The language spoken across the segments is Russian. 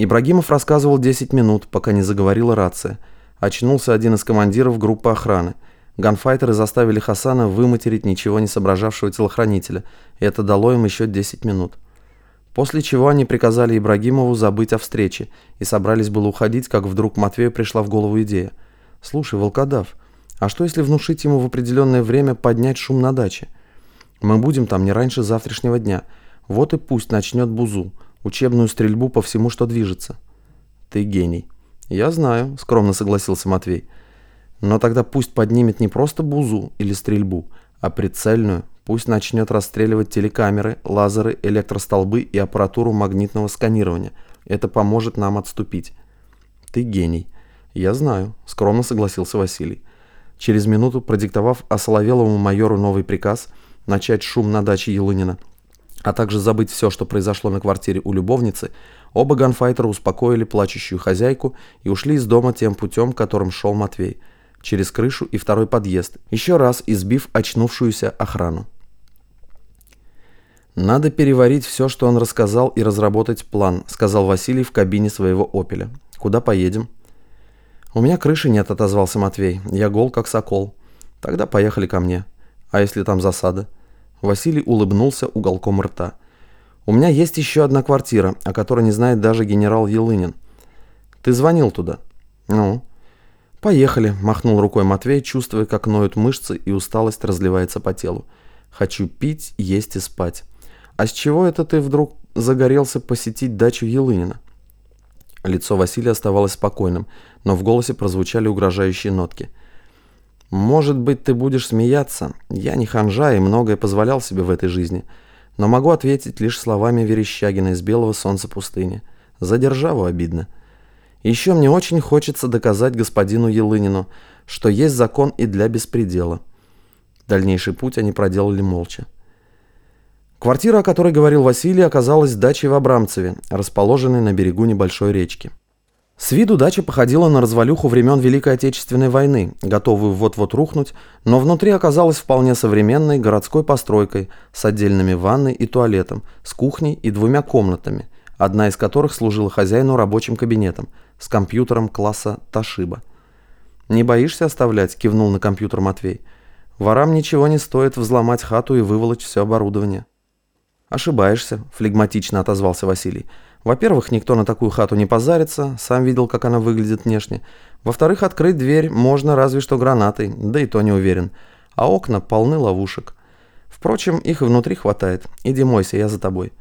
Ибрагимов рассказывал 10 минут, пока не заговорила рация. Очнулся один из командиров группы охраны. Ганфайтеры заставили Хасана выматерить ничего не соображавшего телохранителя, и это дало им еще 10 минут. После чего они приказали Ибрагимову забыть о встрече и собрались было уходить, как вдруг Матвею пришла в голову идея. «Слушай, волкодав, а что если внушить ему в определенное время поднять шум на даче? Мы будем там не раньше завтрашнего дня. Вот и пусть начнет бузу, учебную стрельбу по всему, что движется». «Ты гений». «Я знаю», — скромно согласился Матвей. «Но тогда пусть поднимет не просто бузу или стрельбу, а прицельную, Пусть начнет расстреливать телекамеры, лазеры, электростолбы и аппаратуру магнитного сканирования. Это поможет нам отступить. Ты гений. Я знаю, скромно согласился Василий. Через минуту, продиктовав осоловелому майору новый приказ, начать шум на даче Елынина, а также забыть все, что произошло на квартире у любовницы, оба ганфайтера успокоили плачущую хозяйку и ушли из дома тем путем, которым шел Матвей, через крышу и второй подъезд, еще раз избив очнувшуюся охрану. «Надо переварить все, что он рассказал, и разработать план», — сказал Василий в кабине своего «Опеля». «Куда поедем?» «У меня крыши нет», — отозвался Матвей. «Я гол, как сокол». «Тогда поехали ко мне». «А если там засада?» Василий улыбнулся уголком рта. «У меня есть еще одна квартира, о которой не знает даже генерал Елынин. Ты звонил туда?» «Ну?» «Поехали», — махнул рукой Матвей, чувствуя, как ноют мышцы и усталость разливается по телу. «Хочу пить, есть и спать». «А с чего это ты вдруг загорелся посетить дачу Елынина?» Лицо Василия оставалось спокойным, но в голосе прозвучали угрожающие нотки. «Может быть, ты будешь смеяться. Я не ханжа и многое позволял себе в этой жизни. Но могу ответить лишь словами Верещагина из «Белого солнца пустыни». За державу обидно. Еще мне очень хочется доказать господину Елынину, что есть закон и для беспредела». Дальнейший путь они проделали молча. Квартира, о которой говорил Василий, оказалась дачей в Абрамцеве, расположенной на берегу небольшой речки. С виду дача походила на развалюху времен Великой Отечественной войны, готовую вот-вот рухнуть, но внутри оказалась вполне современной городской постройкой с отдельными ванной и туалетом, с кухней и двумя комнатами, одна из которых служила хозяину рабочим кабинетом с компьютером класса Ташиба. «Не боишься оставлять?» – кивнул на компьютер Матвей. «Ворам ничего не стоит взломать хату и выволочь все оборудование». «Ошибаешься», – флегматично отозвался Василий. «Во-первых, никто на такую хату не позарится, сам видел, как она выглядит внешне. Во-вторых, открыть дверь можно разве что гранатой, да и то не уверен. А окна полны ловушек. Впрочем, их и внутри хватает. Иди мойся, я за тобой».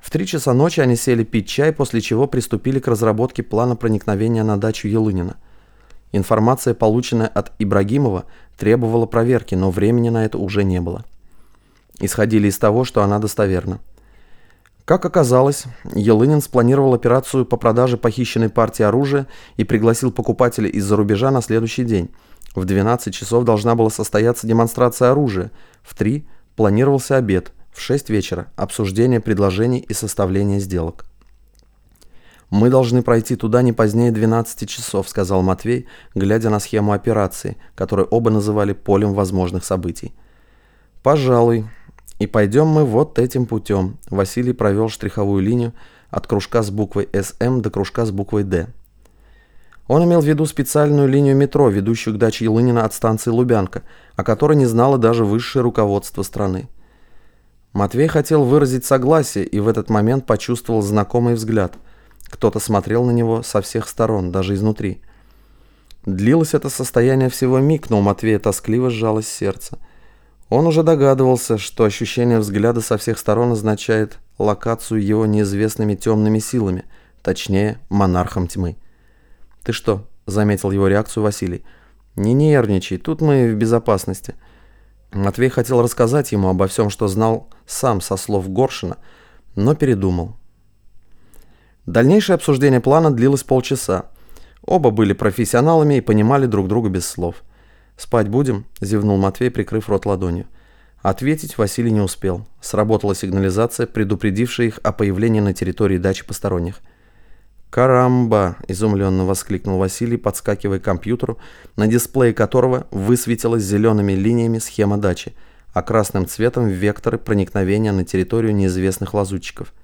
В три часа ночи они сели пить чай, после чего приступили к разработке плана проникновения на дачу Елынина. Информация, полученная от Ибрагимова, требовала проверки, но времени на это уже не было исходили из того, что она достоверна. Как оказалось, Елынин спланировал операцию по продаже похищенной партии оружия и пригласил покупателя из-за рубежа на следующий день. В 12 часов должна была состояться демонстрация оружия, в 3 планировался обед, в 6 вечера обсуждение предложений и составление сделок. «Мы должны пройти туда не позднее 12 часов», — сказал Матвей, глядя на схему операции, которую оба называли полем возможных событий. «Пожалуй», и пойдем мы вот этим путем. Василий провел штриховую линию от кружка с буквой «СМ» до кружка с буквой «Д». Он имел в виду специальную линию метро, ведущую к даче Елынина от станции Лубянка, о которой не знало даже высшее руководство страны. Матвей хотел выразить согласие и в этот момент почувствовал знакомый взгляд. Кто-то смотрел на него со всех сторон, даже изнутри. Длилось это состояние всего миг, но у Матвея тоскливо сжалось сердце – он уже догадывался, что ощущение взгляда со всех сторон означает локацию его неизвестными темными силами, точнее, монархом тьмы. «Ты что?» – заметил его реакцию Василий. «Не нервничай, тут мы в безопасности». Матвей хотел рассказать ему обо всем, что знал сам со слов Горшина, но передумал. Дальнейшее обсуждение плана длилось полчаса. Оба были профессионалами и понимали друг друга без слов – «Спать будем?» – зевнул Матвей, прикрыв рот ладонью. Ответить Василий не успел. Сработала сигнализация, предупредившая их о появлении на территории дачи посторонних. «Карамба!» – изумленно воскликнул Василий, подскакивая к компьютеру, на дисплее которого высветилась зелеными линиями схема дачи, а красным цветом векторы проникновения на территорию неизвестных лазутчиков.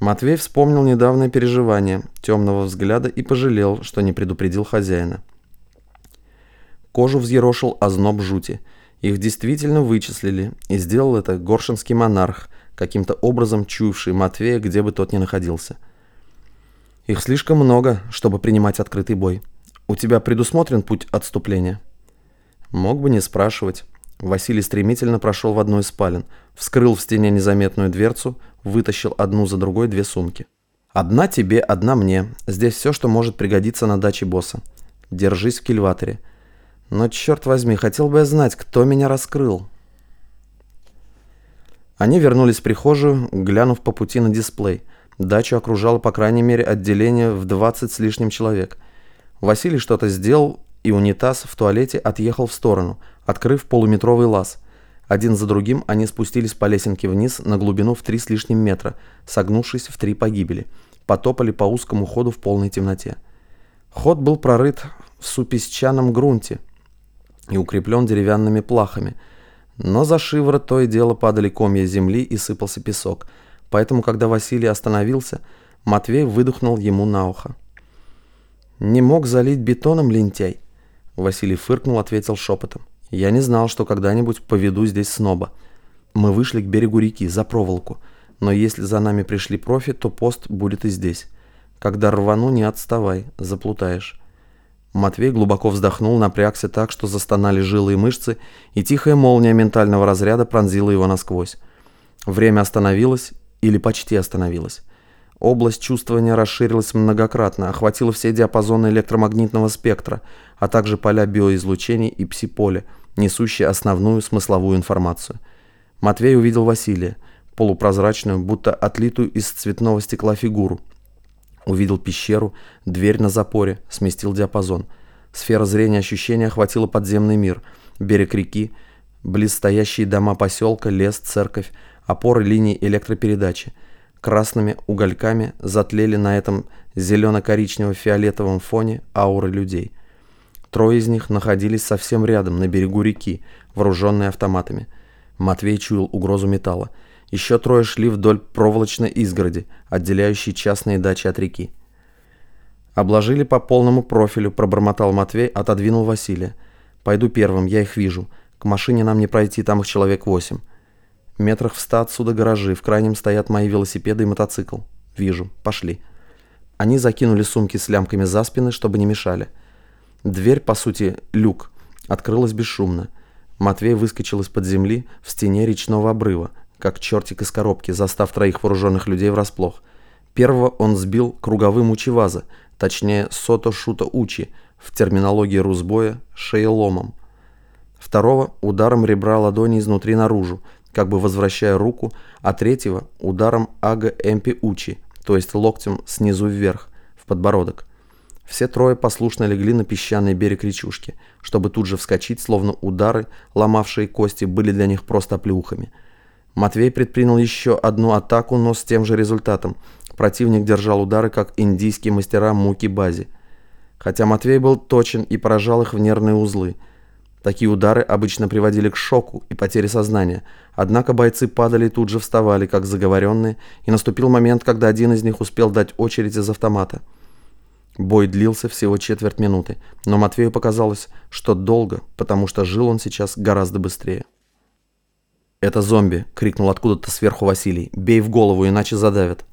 Матвей вспомнил недавнее переживание темного взгляда и пожалел, что не предупредил хозяина. Кожу взъерошил озноб жути. Их действительно вычислили, и сделал это горшинский монарх, каким-то образом чуявший Матвея, где бы тот ни находился. Их слишком много, чтобы принимать открытый бой. У тебя предусмотрен путь отступления? Мог бы не спрашивать. Василий стремительно прошел в одну из спален, вскрыл в стене незаметную дверцу, вытащил одну за другой две сумки. «Одна тебе, одна мне. Здесь все, что может пригодиться на даче босса. Держись в кильваторе. Но, черт возьми, хотел бы я знать, кто меня раскрыл». Они вернулись в прихожую, глянув по пути на дисплей. Дачу окружало, по крайней мере, отделение в 20 с лишним человек. Василий что-то сделал, и унитаз в туалете отъехал в сторону, открыв полуметровый лаз. Один за другим они спустились по лесенке вниз на глубину в три с лишним метра, согнувшись в три погибели. Потопали по узкому ходу в полной темноте. Ход был прорыт в супесчаном грунте и укреплен деревянными плахами, но за шиворот то и дело падали комья земли и сыпался песок, поэтому, когда Василий остановился, Матвей выдохнул ему на ухо. «Не мог залить бетоном лентяй?» Василий фыркнул, ответил шепотом. Я не знал, что когда-нибудь поведу здесь сноба. Мы вышли к берегу реки, за проволоку. Но если за нами пришли профи, то пост будет и здесь. Когда рвану, не отставай, заплутаешь. Матвей глубоко вздохнул, напрягся так, что застонали жилы и мышцы, и тихая молния ментального разряда пронзила его насквозь. Время остановилось или почти остановилось. Область чувствования расширилась многократно, охватила все диапазоны электромагнитного спектра, а также поля биоизлучений и пси-поля, несущие основную смысловую информацию. Матвей увидел Василия, полупрозрачную, будто отлитую из цветного стекла фигуру. Увидел пещеру, дверь на запоре, сместил диапазон. Сфера зрения ощущения охватила подземный мир, берег реки, близстоящие дома поселка, лес, церковь, опоры линий электропередачи – Красными угольками затлели на этом зелено-коричнево-фиолетовом фоне ауры людей. Трое из них находились совсем рядом, на берегу реки, вооруженные автоматами. Матвей чуял угрозу металла. Еще трое шли вдоль проволочной изгороди, отделяющей частные дачи от реки. «Обложили по полному профилю», – пробормотал Матвей, отодвинул Василия. «Пойду первым, я их вижу. К машине нам не пройти, там их человек восемь». Метрах в ста отсюда гаражи, в крайнем стоят мои велосипеды и мотоцикл. Вижу. Пошли. Они закинули сумки с лямками за спины, чтобы не мешали. Дверь, по сути, люк, открылась бесшумно. Матвей выскочил из-под земли в стене речного обрыва, как чертик из коробки, застав троих вооруженных людей врасплох. Первого он сбил круговым учеваза, точнее сото-шута-учи, в терминологии русбоя шееломом. Второго – ударом ребра ладони изнутри наружу, как бы возвращая руку, а третьего – ударом ага эмпи учи, то есть локтем снизу вверх, в подбородок. Все трое послушно легли на песчаный берег речушки, чтобы тут же вскочить, словно удары, ломавшие кости, были для них просто плюхами. Матвей предпринял еще одну атаку, но с тем же результатом. Противник держал удары, как индийские мастера муки-бази. Хотя Матвей был точен и поражал их в нервные узлы – Такие удары обычно приводили к шоку и потере сознания, однако бойцы падали и тут же вставали, как заговоренные, и наступил момент, когда один из них успел дать очередь из автомата. Бой длился всего четверть минуты, но Матвею показалось, что долго, потому что жил он сейчас гораздо быстрее. «Это зомби!» — крикнул откуда-то сверху Василий. «Бей в голову, иначе задавят!»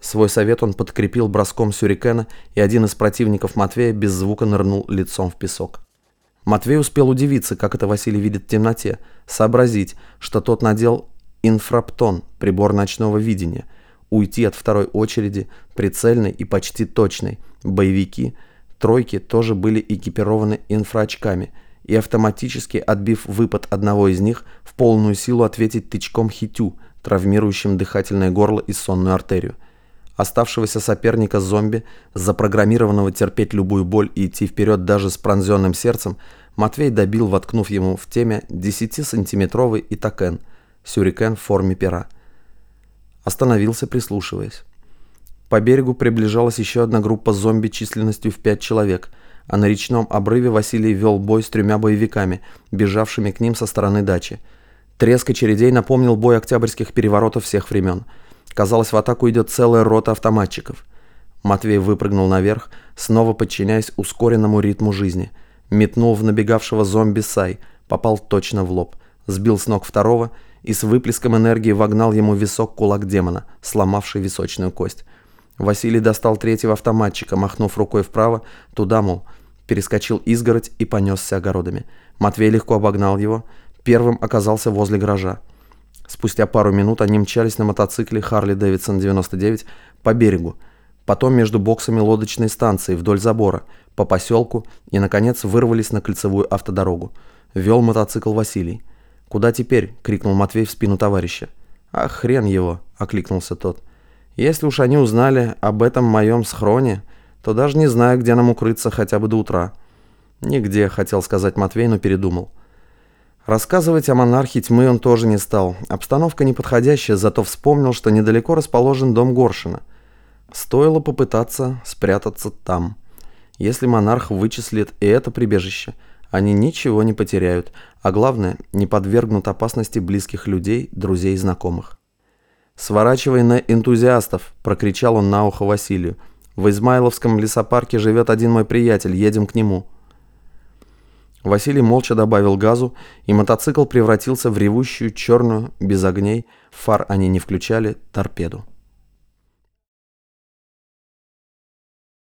Свой совет он подкрепил броском сюрикена, и один из противников Матвея без звука нырнул лицом в песок. Матвей успел удивиться, как это Василий видит в темноте, сообразить, что тот надел инфраптон, прибор ночного видения, уйти от второй очереди, прицельной и почти точной. Боевики, тройки тоже были экипированы инфраочками, и автоматически, отбив выпад одного из них, в полную силу ответить тычком хитю, травмирующим дыхательное горло и сонную артерию оставшегося соперника зомби, запрограммированного терпеть любую боль и идти вперед даже с пронзенным сердцем, Матвей добил, воткнув ему в теме 10-сантиметровый итакен, сюрикен в форме пера. Остановился, прислушиваясь. По берегу приближалась еще одна группа зомби численностью в пять человек, а на речном обрыве Василий вел бой с тремя боевиками, бежавшими к ним со стороны дачи. Треск очередей напомнил бой октябрьских переворотов всех времен – Казалось, в атаку идет целая рота автоматчиков. Матвей выпрыгнул наверх, снова подчиняясь ускоренному ритму жизни. Метнул в набегавшего зомби Сай, попал точно в лоб. Сбил с ног второго и с выплеском энергии вогнал ему висок кулак демона, сломавший височную кость. Василий достал третьего автоматчика, махнув рукой вправо, туда, мол, перескочил изгородь и понесся огородами. Матвей легко обогнал его, первым оказался возле гаража. Спустя пару минут они мчались на мотоцикле Харли Дэвидсон 99 по берегу, потом между боксами лодочной станции вдоль забора, по поселку и, наконец, вырвались на кольцевую автодорогу. Вел мотоцикл Василий. «Куда теперь?» — крикнул Матвей в спину товарища. «А хрен его!» — окликнулся тот. «Если уж они узнали об этом моем схроне, то даже не знаю, где нам укрыться хотя бы до утра». «Нигде», — хотел сказать Матвей, но передумал. Рассказывать о монархе тьмы он тоже не стал. Обстановка неподходящая, зато вспомнил, что недалеко расположен дом Горшина. Стоило попытаться спрятаться там. Если монарх вычислит и это прибежище, они ничего не потеряют, а главное, не подвергнут опасности близких людей, друзей и знакомых. «Сворачивай на энтузиастов!» – прокричал он на ухо Василию. «В Измайловском лесопарке живет один мой приятель, едем к нему». Василий молча добавил газу, и мотоцикл превратился в ревущую черную, без огней, фар они не включали, торпеду.